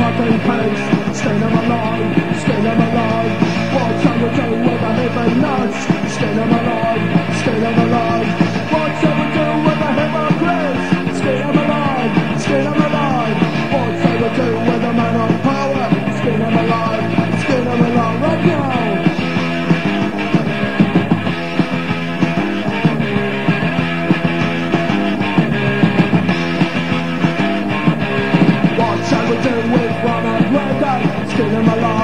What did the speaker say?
pace. Stay them my life.